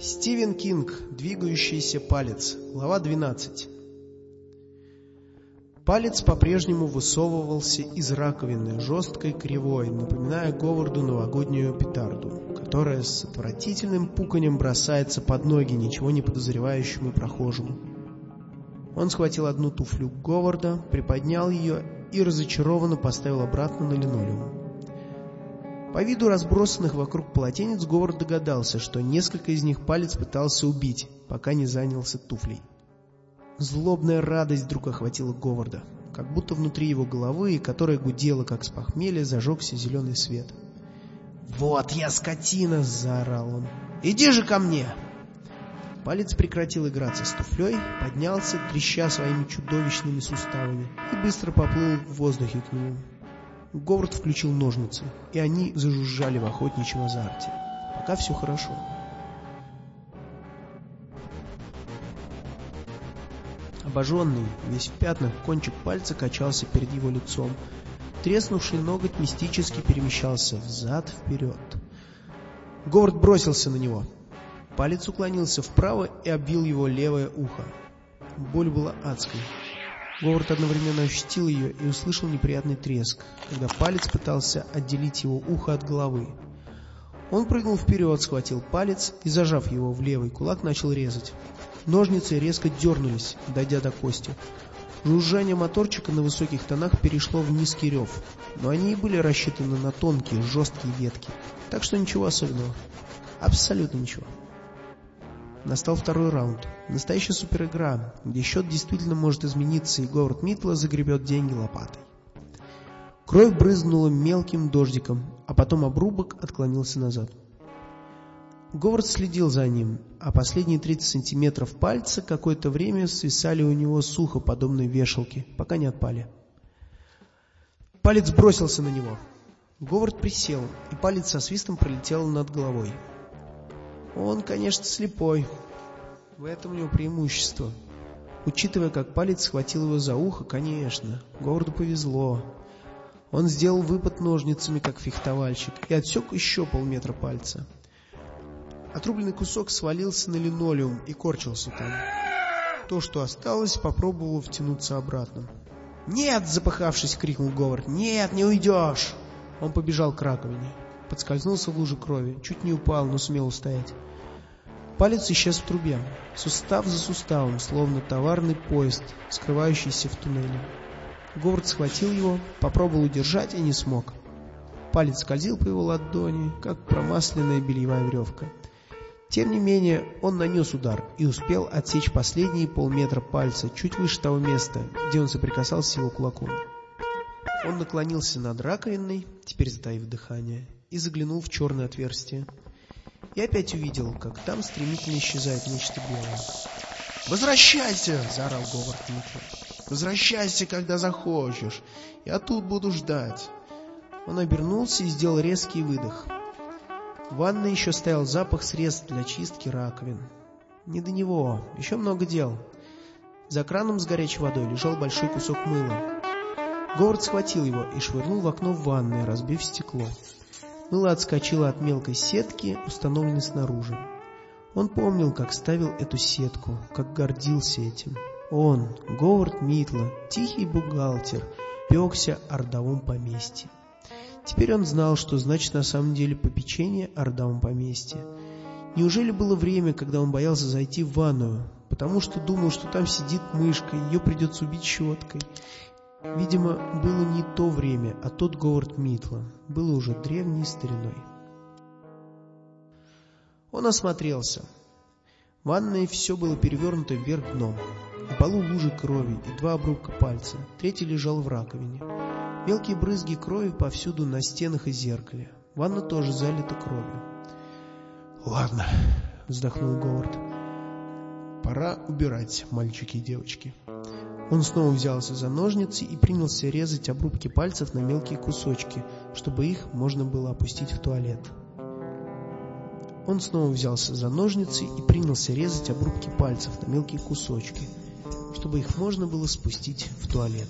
Стивен Кинг. Двигающийся палец. Глава 12. Палец по-прежнему высовывался из раковины, жесткой кривой, напоминая Говарду новогоднюю петарду, которая с отвратительным пуканьем бросается под ноги ничего не подозревающему прохожему. Он схватил одну туфлю Говарда, приподнял ее и разочарованно поставил обратно на линолеум. По виду разбросанных вокруг полотенец Говард догадался, что несколько из них палец пытался убить, пока не занялся туфлей. Злобная радость вдруг охватила Говарда, как будто внутри его головы, которая гудела как с похмелья, зажегся зеленый свет. "Вот я скотина", заорал он. "Иди же ко мне!" Палец прекратил играться с туфлей, поднялся, треща своими чудовищными суставами, и быстро поплыл в воздухе к нему. Говард включил ножницы, и они зажужжали в охотничьем азарте. Пока все хорошо. Обожженный, весь в пятнах, кончик пальца качался перед его лицом. Треснувший ноготь мистически перемещался взад вперед. Говард бросился на него. Палец уклонился вправо и обвил его левое ухо. Боль была адской. Говард одновременно ощутил ее и услышал неприятный треск, когда палец пытался отделить его ухо от головы. Он прыгнул вперед, схватил палец и, зажав его в левый кулак, начал резать. Ножницы резко дернулись, дойдя до кости. Жужжание моторчика на высоких тонах перешло в низкий рев, но они и были рассчитаны на тонкие, жесткие ветки, так что ничего особенного. Абсолютно ничего. Настал второй раунд. Настоящая суперигра, где счет действительно может измениться, и Говард Митла загребет деньги лопатой. Кровь брызнула мелким дождиком, а потом обрубок отклонился назад. Говард следил за ним, а последние 30 сантиметров пальца какое-то время свисали у него сухо, подобно вешалке, пока не отпали. Палец бросился на него. Говард присел, и палец со свистом пролетел над головой. Он, конечно, слепой. В этом у него преимущество. Учитывая, как палец схватил его за ухо, конечно, Говарду повезло. Он сделал выпад ножницами, как фехтовальщик, и отсек еще полметра пальца. Отрубленный кусок свалился на линолеум и корчился там. То, что осталось, попробовало втянуться обратно. "Нет!" запыхавшись, крикнул Говард. "Нет, не уйдешь!» Он побежал к раковине, подскользнулся в луже крови, чуть не упал, но сумел устоять. Палец исчез в трубе, сустав за суставом, словно товарный поезд, скрывающийся в туннеле. Говард схватил его, попробовал удержать и не смог. Палец скользил по его ладони, как промасленная бельевая веревка. Тем не менее, он нанес удар и успел отсечь последние полметра пальца чуть выше того места, где он соприкасался с его кулаком. Он наклонился над раковиной, теперь затаив дыхание, и заглянул в черное отверстие. И опять увидел, как там стремительно исчезает нечто белое. "Возвращайся!" заорал Говард Митчелл. "Возвращайся, когда захочешь. Я тут буду ждать". Он обернулся и сделал резкий выдох. В ванной еще стоял запах средств для чистки раковин. Не до него, еще много дел. За краном с горячей водой лежал большой кусок мыла. Говард схватил его и швырнул в окно в ванной, разбив стекло. Мыло отскочило от мелкой сетки, установленной снаружи. Он помнил, как ставил эту сетку, как гордился этим. Он, Говард Митла, тихий бухгалтер, пёкся о родовом поместье. Теперь он знал, что значит на самом деле попечение о родовом поместье. Неужели было время, когда он боялся зайти в ванную, потому что думал, что там сидит мышка, ее придется убить щеткой, Видимо, было не то время, а тот Говард Митла. Было уже древней стариной. Он осмотрелся. В ванной все было перевернуто вверх дном. На полу лужи крови и два обрубка пальца. Третий лежал в раковине. Мелкие брызги крови повсюду на стенах и зеркале. Ванна тоже залита кровью. "Ладно", вздохнул Говард. "Пора убирать, мальчики и девочки". Он снова взялся за ножницы и принялся резать обрубки пальцев на мелкие кусочки, чтобы их можно было опустить в туалет. Он снова взялся за ножницы и принялся резать обрубки пальцев на мелкие кусочки, чтобы их можно было спустить в туалет.